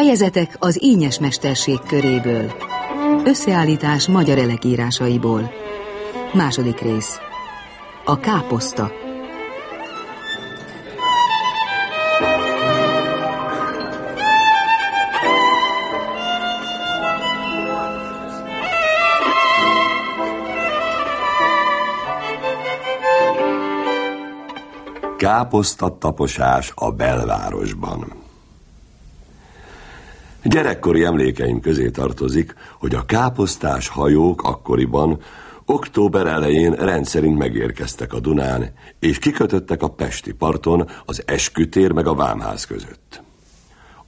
Fejezetek az ínyes mesterség köréből. Összeállítás magyar elekírásaiból. Második rész. A káposzta. Káposzta taposás a belvárosban. Gyerekkori emlékeim közé tartozik, hogy a káposztás hajók akkoriban október elején rendszerint megérkeztek a Dunán, és kikötöttek a Pesti parton az Eskütér meg a Vámház között.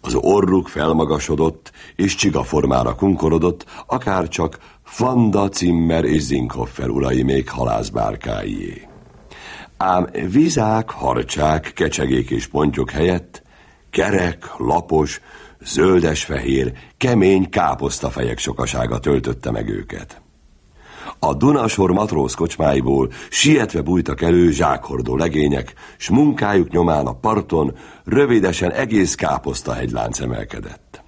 Az orruk felmagasodott, és csigaformára kunkorodott, akár csak Fanda, Zimmer és Zinkhoffer urai még halászbárkáié. Ám vizák, harcsák, kecsegék és pontyok helyett kerek, lapos, zöldes-fehér, kemény káposztafejek sokasága töltötte meg őket. A Dunasor matróz kocsmáiból sietve bújtak elő zsákhordó legények, s munkájuk nyomán a parton rövidesen egész káposzta hegylánc emelkedett.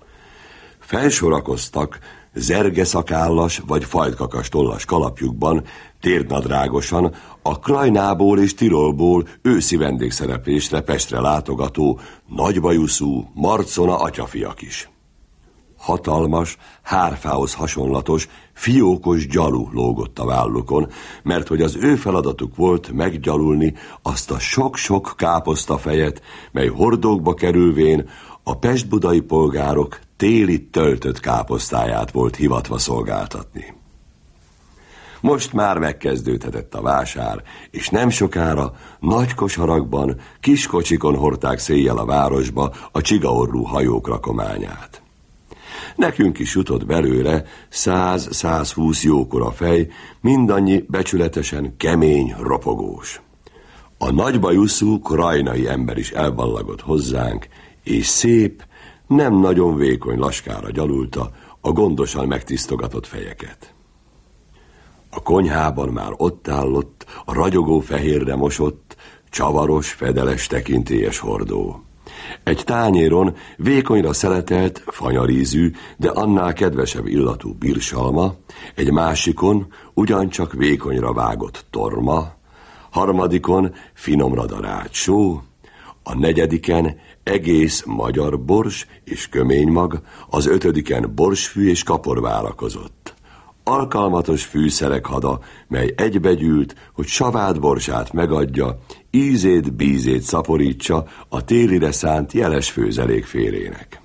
Felsorakoztak, zergeszakállas vagy fajtkakas tollas kalapjukban, térdnadrágosan, a Krajnából és Tirolból őszi vendégszereplésre Pestre látogató, nagybajuszú, marcona atyafiak is. Hatalmas, hárfához hasonlatos, fiókos gyalu lógott a vállukon, mert hogy az ő feladatuk volt meggyalulni azt a sok-sok káposztafejet, mely hordókba kerülvén a pestbudai polgárok téli töltött káposztáját volt hivatva szolgáltatni. Most már megkezdődhetett a vásár, és nem sokára nagy kosarakban, kis kocsikon hordták széjjel a városba a csigaorrú hajók rakományát. Nekünk is jutott belőle száz-százhúsz jókora fej, mindannyi becsületesen kemény, ropogós. A nagybajuszú krajnai ember is elballagott hozzánk, és szép, nem nagyon vékony laskára gyalulta a gondosan megtisztogatott fejeket. A konyhában már ott állott, a ragyogó fehérre mosott, csavaros, fedeles tekintélyes hordó. Egy tányéron vékonyra szeletelt, fanyarízű, de annál kedvesebb illatú birsalma, egy másikon ugyancsak vékonyra vágott torma, harmadikon finomra darált só, a negyediken egész magyar bors és köménymag, az ötödiken borsfű és kapor várakozott. Alkalmatos fűszerek hada, mely egybegyűlt, hogy savád borsát megadja, ízét, bízét szaporítsa a télire szánt jeles főzelék férének.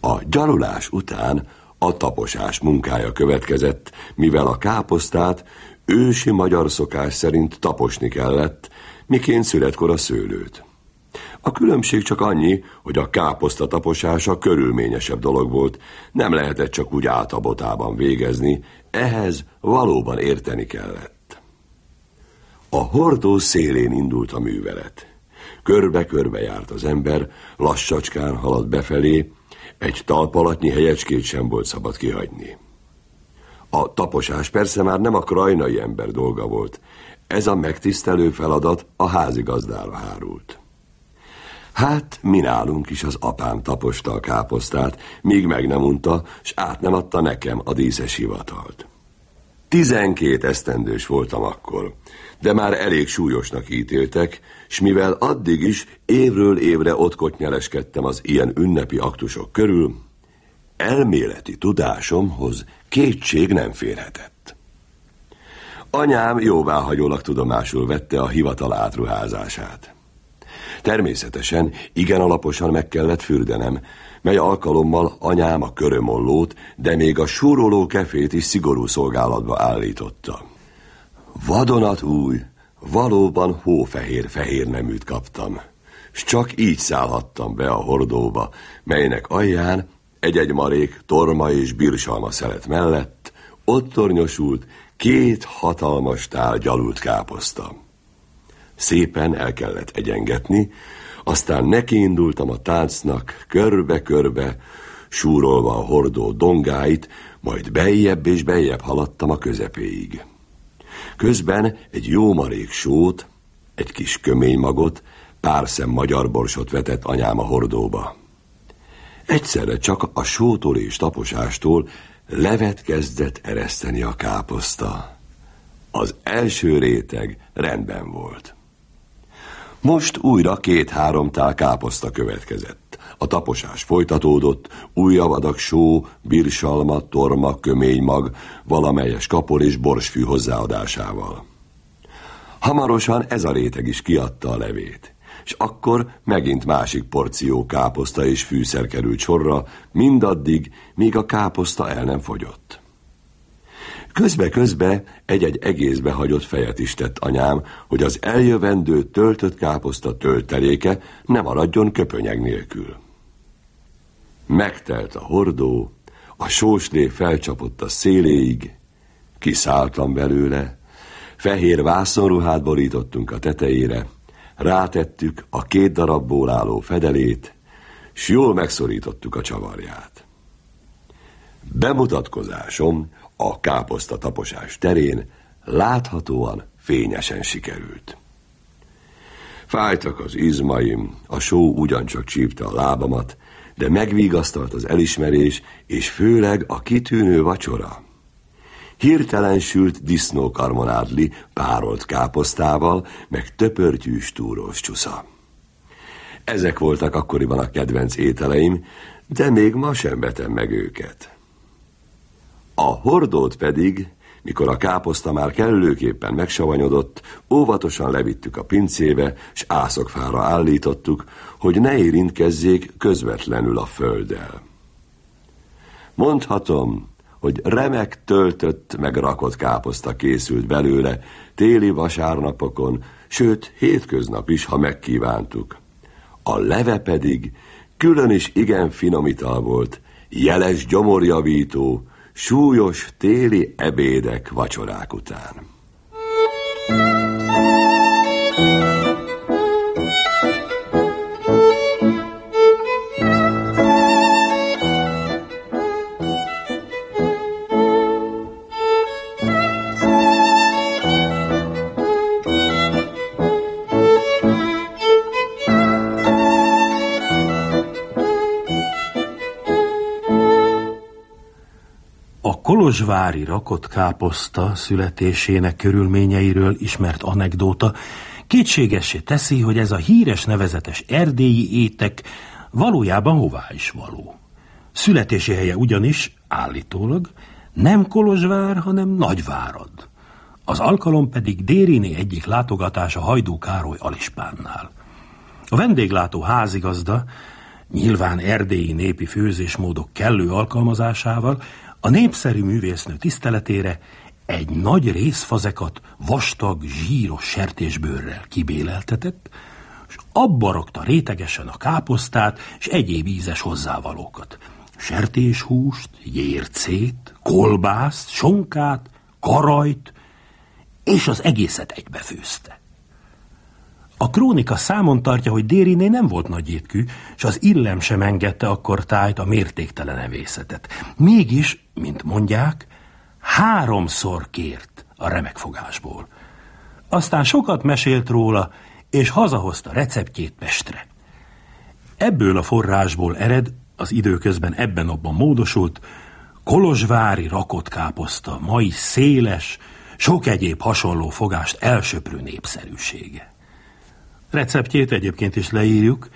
A gyalulás után a taposás munkája következett, mivel a káposztát ősi magyar szokás szerint taposni kellett, miként születkor a szőlőt. A különbség csak annyi, hogy a káposzta taposása körülményesebb dolog volt, nem lehetett csak úgy átabotában végezni, ehhez valóban érteni kellett. A hordó szélén indult a művelet. Körbe-körbe járt az ember, lassacskán haladt befelé, egy talpalatnyi helyecskét sem volt szabad kihagyni. A taposás persze már nem a krajnai ember dolga volt, ez a megtisztelő feladat a házigazdára hárult. Hát, mi nálunk is az apám taposta a káposztát, míg meg nem unta, s át nem adta nekem a díszes hivatalt. Tizenkét esztendős voltam akkor, de már elég súlyosnak ítéltek, s mivel addig is évről évre ott kotnyeleskedtem az ilyen ünnepi aktusok körül, elméleti tudásomhoz kétség nem férhetett. Anyám jóváhagyólag tudomásul vette a hivatal átruházását. Természetesen igen alaposan meg kellett fürdenem, mely alkalommal anyám a körömollót, de még a súroló kefét is szigorú szolgálatba állította. Vadonat új, valóban hófehér-fehér neműt kaptam, s csak így szállhattam be a hordóba, melynek alján egy-egy marék torma és birsalma szelet mellett ott tornyosult két hatalmas tál gyalult káposzta. Szépen el kellett egyengetni, aztán nekiindultam a táncnak, körbe-körbe, súrolva a hordó dongáit, majd bejjebb és bejjebb haladtam a közepéig. Közben egy jó marék sót, egy kis kömény magot, pár szem magyar borsot vetett anyám a hordóba. Egyszerre csak a sótól és taposástól levet kezdett ereszteni a káposzta. Az első réteg rendben volt. Most újra két-három tál káposzta következett. A taposás folytatódott, újabb adag só, birsalma, torma, köménymag, valamelyes kapor és borsfű hozzáadásával. Hamarosan ez a réteg is kiadta a levét, és akkor megint másik porció káposzta és fűszer került sorra, mindaddig, míg a káposzta el nem fogyott. Közbe-közbe egy-egy egészbe hagyott fejet is tett anyám, hogy az eljövendő töltött káposzta tölteléke ne maradjon köpönyeg nélkül. Megtelt a hordó, a sóslé felcsapott a széléig, kiszálltam belőle, fehér vászonruhát borítottunk a tetejére, rátettük a két darabból álló fedelét, s jól megszorítottuk a csavarját. Bemutatkozásom a káposzta taposás terén láthatóan fényesen sikerült. Fájtak az izmaim, a só ugyancsak csípte a lábamat, de megvigasztalt az elismerés, és főleg a kitűnő vacsora. Hirtelen sült disznókarmonádli párolt káposztával, meg töpörtyűs túrós csusza. Ezek voltak akkoriban a kedvenc ételeim, de még ma sem vetem meg őket. A hordót pedig, mikor a káposzta már kellőképpen megsavanyodott, óvatosan levittük a pincébe, s ászokfára állítottuk, hogy ne érintkezzék közvetlenül a földdel. Mondhatom, hogy remek töltött meg rakott káposzta készült belőle téli vasárnapokon, sőt hétköznap is, ha megkívántuk. A leve pedig külön is igen finom ital volt, jeles gyomorjavító, súlyos téli ebédek vacsorák után. Kolozsvári rakott káposzta születésének körülményeiről ismert anekdóta kétségesé teszi, hogy ez a híres nevezetes erdélyi étek valójában hová is való. Születési helye ugyanis, állítólag, nem Kolozsvár, hanem Nagyvárad. Az alkalom pedig Dériné egyik látogatása Hajdú Károly Alispánnál. A vendéglátó házigazda, nyilván erdélyi népi főzésmódok kellő alkalmazásával a népszerű művésznő tiszteletére egy nagy részfazekat vastag, zsíros sertésbőrrel kibéleltetett, és abba rakta rétegesen a káposztát és egyéb ízes hozzávalókat. Sertéshúst, jércét, kolbászt, sonkát, karajt, és az egészet egybefőzte. A krónika számon tartja, hogy Dériné nem volt nagy étkű, és az illem sem engedte akkor tájt a mértéktelen evészetet. Mégis, mint mondják, háromszor kért a remek fogásból. Aztán sokat mesélt róla, és hazahozta receptjét Pestre. Ebből a forrásból ered, az időközben ebben-abban módosult, kolozsvári rakott káposzta, mai széles, sok egyéb hasonló fogást elsöprő népszerűsége. Receptjét egyébként is leírjuk,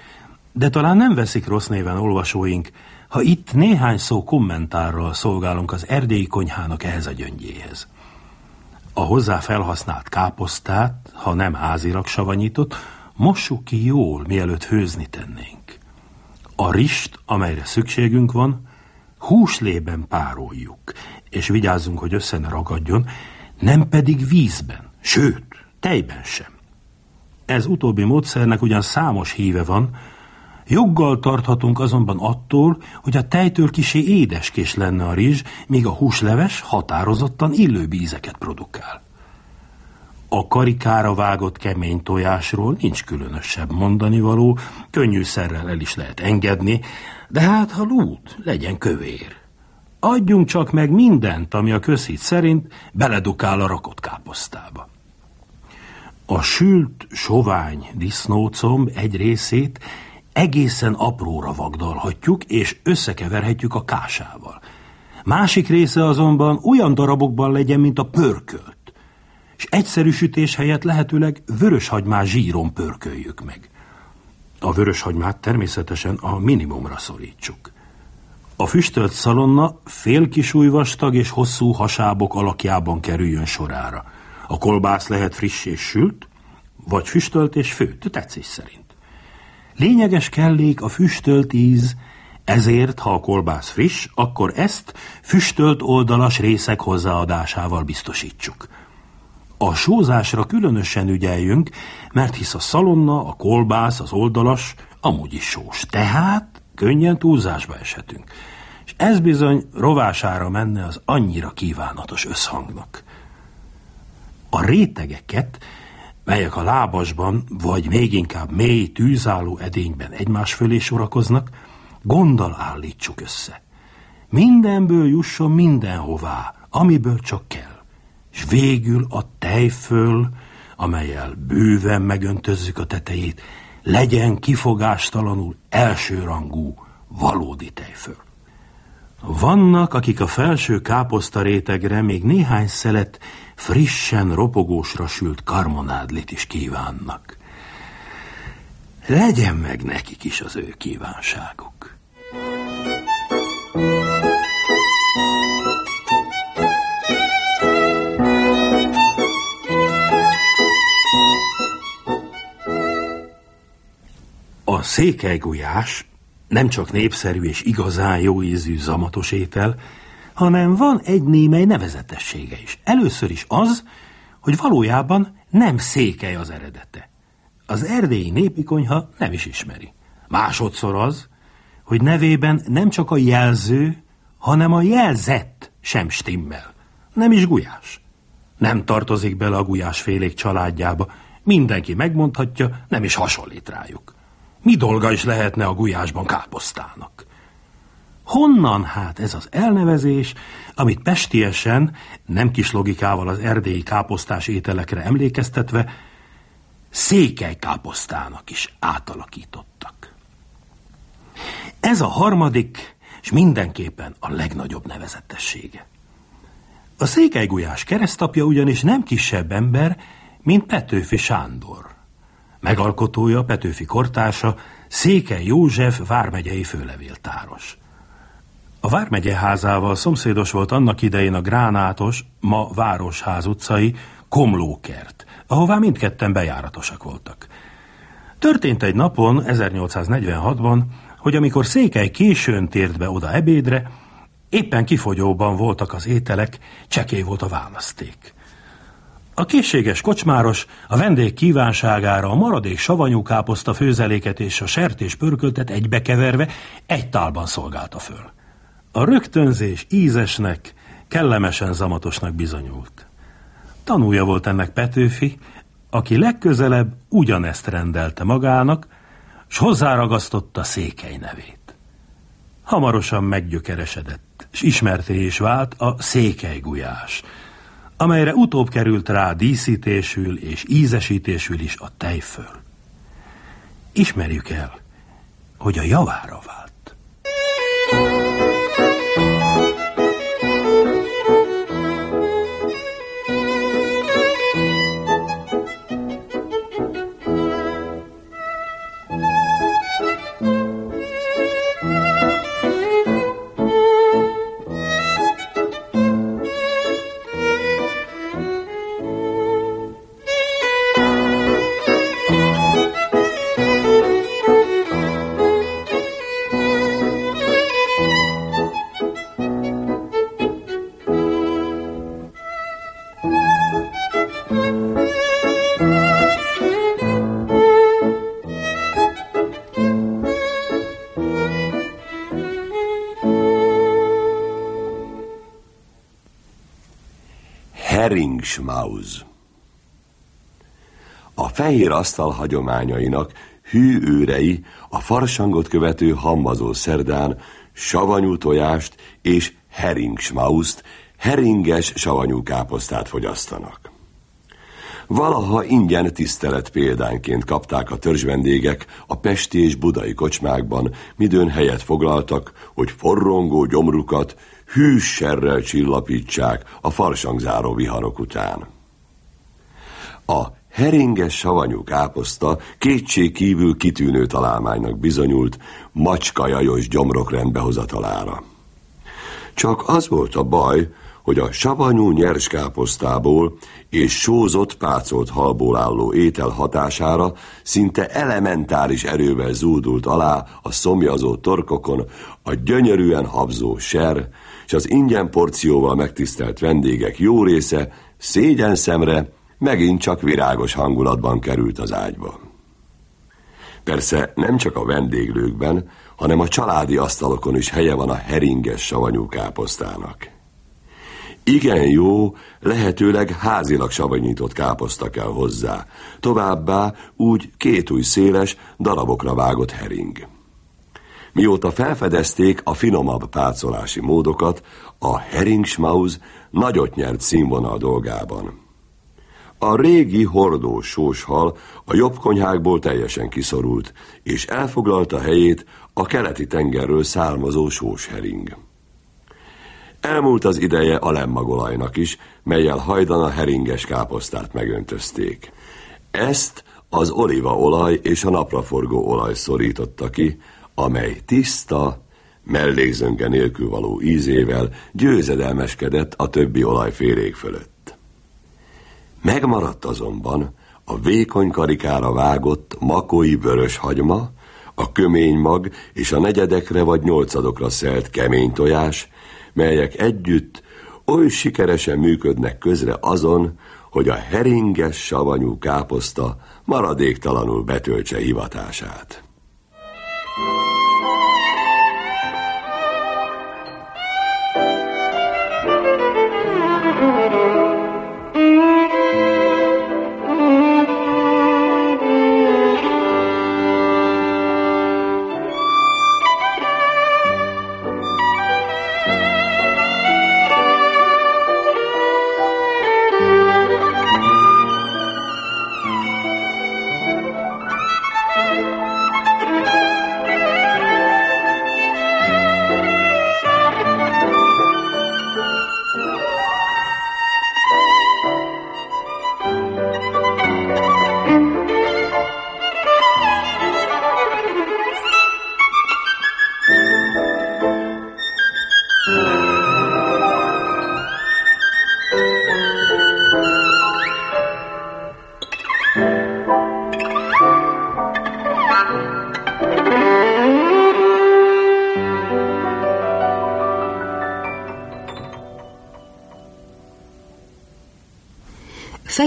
de talán nem veszik rossz néven olvasóink, ha itt néhány szó kommentárral szolgálunk az erdélyi konyhának ehhez a gyöngyéhez. A hozzá felhasznált káposztát, ha nem házilag savanyított, mossuk ki jól, mielőtt főzni tennénk. A rist, amelyre szükségünk van, húslében pároljuk, és vigyázzunk, hogy össze ne ragadjon, nem pedig vízben, sőt, tejben sem. Ez utóbbi módszernek ugyan számos híve van, joggal tarthatunk azonban attól, hogy a tejtől kisé édeskés lenne a rizs, míg a húsleves határozottan illő ízeket produkál. A karikára vágott kemény tojásról nincs különösebb mondani való, könnyű szerrel el is lehet engedni, de hát ha lúd, legyen kövér. Adjunk csak meg mindent, ami a közhit szerint beledukál a rakott káposztába. A sült, sovány disznócomb egy részét egészen apróra vagdalhatjuk, és összekeverhetjük a kásával. Másik része azonban olyan darabokban legyen, mint a pörkölt, és egyszerű sütés helyett lehetőleg vöröshagymás zsíron pörköljük meg. A vöröshagymát természetesen a minimumra szorítsuk. A füstölt szalonna fél vastag és hosszú hasábok alakjában kerüljön sorára. A kolbász lehet friss és sült, vagy füstölt és főtt, tetszés szerint. Lényeges kellék a füstölt íz, ezért, ha a kolbász friss, akkor ezt füstölt oldalas részek hozzáadásával biztosítsuk. A sózásra különösen ügyeljünk, mert hisz a szalonna, a kolbász, az oldalas amúgy is sós. Tehát könnyen túlzásba eshetünk. És ez bizony rovására menne az annyira kívánatos összhangnak. A rétegeket, melyek a lábasban, vagy még inkább mély, tűzálló edényben egymás fölé sorakoznak, gonddal állítsuk össze. Mindenből jusson mindenhová, amiből csak kell és végül a tejföl, amelyel bőven megöntözzük a tetejét, legyen kifogástalanul elsőrangú, valódi tejföl. Vannak, akik a felső káposzta rétegre még néhány szelet frissen ropogósra sült karmonádlit is kívánnak. Legyen meg nekik is az ő kívánságuk. A székelygulyás nem csak népszerű és igazán jó ízű zamatos étel, hanem van egy némely nevezetessége is. Először is az, hogy valójában nem székely az eredete. Az erdélyi népi konyha nem is ismeri. Másodszor az, hogy nevében nem csak a jelző, hanem a jelzett sem stimmel. Nem is gulyás. Nem tartozik bele a gulyásfélék családjába. Mindenki megmondhatja, nem is hasonlít rájuk. Mi dolga is lehetne a gulyásban káposztának? Honnan hát ez az elnevezés, amit pestiesen, nem kis logikával az erdélyi káposztás ételekre emlékeztetve, székely káposztának is átalakítottak. Ez a harmadik, és mindenképpen a legnagyobb nevezetessége. A székelygulyás keresztapja ugyanis nem kisebb ember, mint Petőfi Sándor. Megalkotója, Petőfi kortársa, Székely József vármegyei főlevéltáros. A Vármegye házával szomszédos volt annak idején a Gránátos, ma Városház utcai Komlókert, ahová mindketten bejáratosak voltak. Történt egy napon, 1846-ban, hogy amikor Székely későn tért be oda ebédre, éppen kifogyóban voltak az ételek, csekély volt a választék. A készséges kocsmáros a vendég kívánságára a maradék savanyú káposzta főzeléket és a sertés pörköltet egybekeverve egy tálban szolgálta föl. A rögtönzés ízesnek, kellemesen zamatosnak bizonyult. Tanúja volt ennek Petőfi, aki legközelebb ugyanezt rendelte magának, s hozzáragasztotta székely nevét. Hamarosan meggyökeresedett, s ismerté is vált a székely gulyás, amelyre utóbb került rá díszítésül és ízesítésül is a tejföl. Ismerjük el, hogy a javára vált. Schmauz. A fehér asztal hagyományainak hű őrei a farsangot követő hammazó szerdán savanyú tojást és heringsmauzt, heringes savanyú káposztát fogyasztanak. Valaha ingyen tisztelet példánként kapták a törzsvendégek a pesti és budai kocsmákban, midőn helyet foglaltak, hogy forrongó gyomrukat hűs serrel csillapítsák a farsangzáró viharok után. A heringes savanyú káposzta kétség kívül kitűnő találmánynak bizonyult macskajajos gyomrok rendbehozatalára. Csak az volt a baj, hogy a savanyú nyers káposztából és sózott pácolt halból álló étel hatására szinte elementáris erővel zúdult alá a szomjazó torkokon a gyönyörűen habzó ser, és az ingyen porcióval megtisztelt vendégek jó része szégyen szemre megint csak virágos hangulatban került az ágyba. Persze nem csak a vendéglőkben, hanem a családi asztalokon is helye van a heringes savanyú káposztának. Igen jó, lehetőleg házilag savanyított káposzta kell hozzá, továbbá úgy két új széles, darabokra vágott hering. Mióta felfedezték a finomabb pácolási módokat, a heringsmauz nagyot nyert színvonal dolgában. A régi hordó sóshal a jobb konyhákból teljesen kiszorult, és elfoglalta helyét a keleti tengerről származó sóshering. Elmúlt az ideje a lemmagolajnak is, melyel hajdan a heringes káposztát megöntözték. Ezt az olívaolaj és a napraforgó olaj szorította ki, amely tiszta, mellékzönge nélkül való ízével győzedelmeskedett a többi olajférék fölött. Megmaradt azonban a vékony karikára vágott makói vörös hagyma, a kömény mag és a negyedekre vagy nyolcadokra szelt kemény tojás, melyek együtt oly sikeresen működnek közre azon, hogy a heringes savanyú káposzta maradéktalanul betöltse hivatását.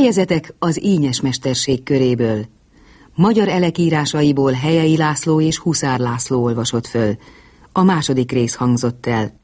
Fejezetek az ínyes mesterség köréből. Magyar elekírásaiból Helyei László és Huszár László olvasott föl. A második rész hangzott el.